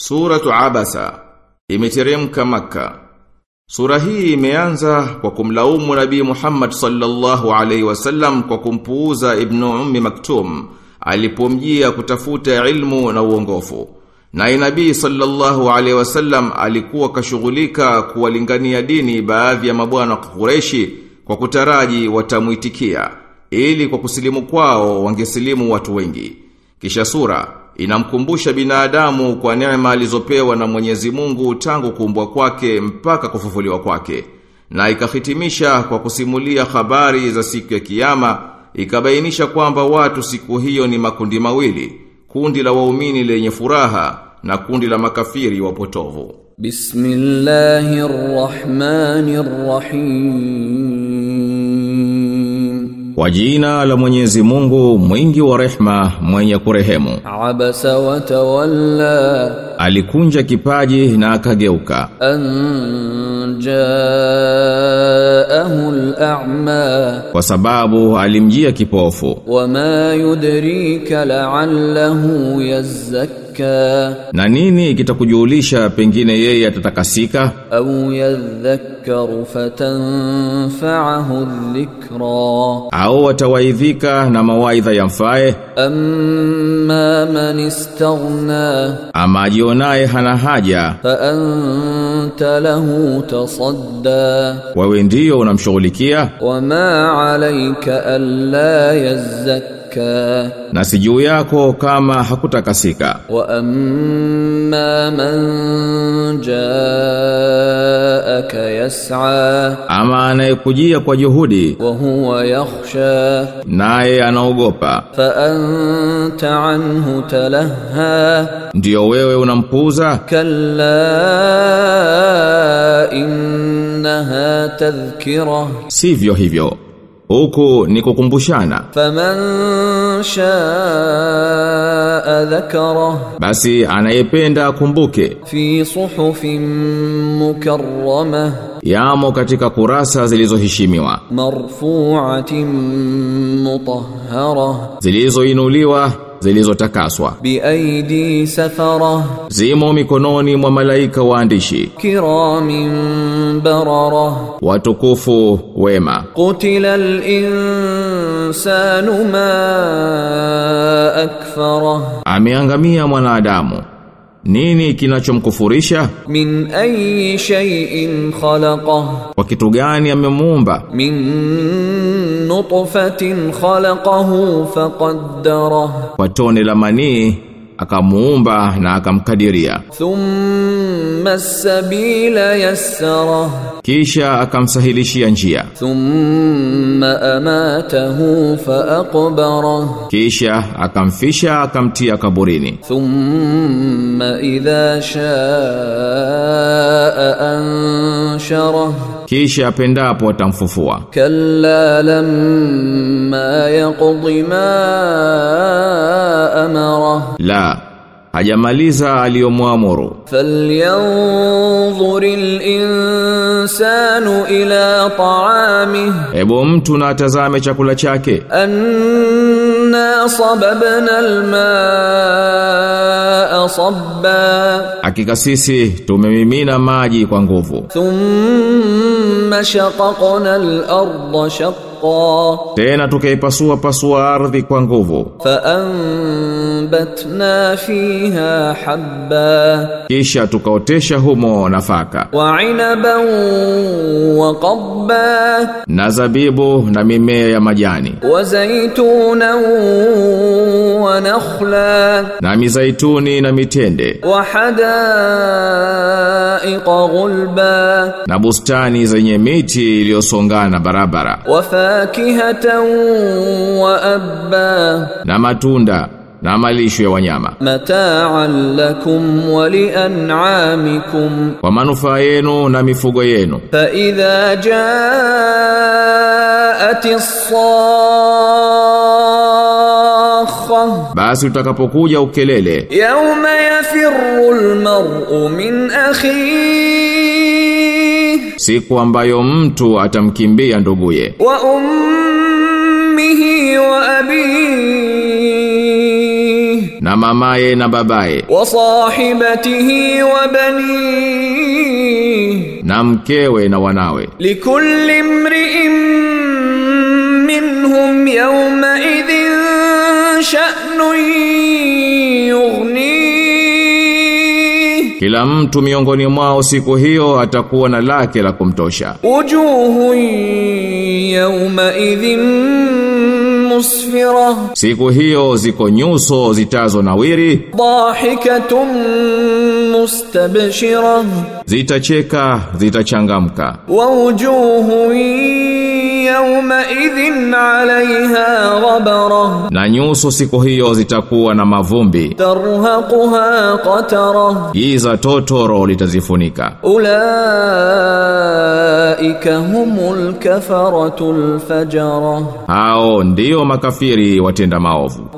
Suratu Abasa imeteremka maka. Sura hii imeanza kwa kumlaumu Nabii Muhammad sallallahu alaihi wasallam kwa kumpuuza Ibn Ummi Maktum alipomjia kutafuta ilmu na uongofu. Na Nabii sallallahu alaihi wasallam alikuwa kashughulika kuwalingania dini baadhi ya mabwana wa Qurayshi kwa kutaraji watamuitikia ili kwa kusilimu kwao wangesilimu watu wengi. Kisha sura inamkumbusha binadamu kwa neema alizopewa na Mwenyezi Mungu tangu kuumbwa kwake mpaka kufufuliwa kwake. Na ikahitimisha kwa kusimulia habari za siku ya kiyama ikabainisha kwamba watu siku hiyo ni makundi mawili kundi la waumini lenye furaha na kundi la makafiri wapotovu. Bismillahirrahmanirrahim Kwa jina la Mwenyezi Mungu mwingi wa rehma mwenye kurehemu. Abasa wa tawalla. Alikunja kipaji na akageuka. Anjaahu al-a'ma. Kwa sababu alimjia kipofu. Wama yudrika la'allahu yazakka na nini kitakujulisha pengine yeye atatakasika? Au yadhakkaru fatanfa'ahu adh-dhikra au atawaidhika na mawaidha yamfae? Amma man istaghna. Ama ajionaye hana haja? Fa anta lahu tasadda. Wewe ndio unamshughulikia? Wama alayka alla yazakka na si juu yako kama hakutakasika. Wa amma man jaaka yas'a. Ama anayekujia kwa juhudi. Wa huwa yakhsha. Naye anaogopa. Fa anta anhu talaha ndio wewe unampuuza? Kalla innaha tadhkira. Sivyo hivyo huku ni kukumbushana faman shaa dhakara. basi anayependa akumbuke fi suhufin mukarrama. yamo katika kurasa zilizoheshimiwa marfu'atin mutahhara. zilizoinuliwa zilizotakaswa. Biaidi safara. Zimo mikononi mwa malaika waandishi. Kiramin barara. Watukufu wema. Qutila al-insanu ma akfara. Ameangamia mwanadamu nini kinachomkufurisha? Min ayi shay'in khalaqa kwa kitu gani amemuumba? Min nutfatin khalaqahu faqaddara kwa tone la manii akamuumba na akamkadiria. Thumma as-sabila yassara. Kisha akamsahilishia njia. Thumma amatahu faaqbarah kisha akamfisha akamtia kaburini. Thumma idha shaa ansharah kisha apendapo atamfufua. Kalla lamma yaqdi ma amara. La hajamaliza aliyomwamuru. Falyanzuril insanu ila ta'amihi hebu mtu na atazame chakula chake. Anna sababna almaa sabba. Hakika sisi tumemimina maji kwa nguvu. Thumma shaqaqna al-ardha shaqqa شقا tena tukaipasua pasua ardhi kwa nguvu فأنبتنا فيها حبا kisha tukaotesha humo nafaka وعنبا وقضبا na zabibu na mimea ya majani وزيتونا ونخلا na mizaituni na mitende وحدائق غلبا na bustani zenye miti iliyosongana barabara وفاكهة وأبا na matunda na malisho ya wanyama متاعا لكم ولأنعامكم kwa manufaa yenu na mifugo yenu فإذا جاءت Allah basi utakapokuja ukelele. Yauma yafirru almar'u min akhi siku ambayo mtu atamkimbia nduguye. Wa ummihi wa abihi. Na mamaye na babaye. Wa sahibatihi wa bani na mkewe na wanawe. Likulli mri'in minhum yawma yughni Kila mtu miongoni mwao siku hiyo atakuwa na lake la kumtosha. Ujuhu yawma idhin musfira Siku hiyo ziko nyuso zitazo nawiri Dahikatun mustabshira Zitacheka zitachangamka. Wa ujuhu yawma idhin 'alayha ghabara na nyuso siku hiyo zitakuwa na mavumbi. Tarhaquha qatara giza totoro litazifunika. Ulaika humul kafaratul fajara hao ndio makafiri watenda maovu.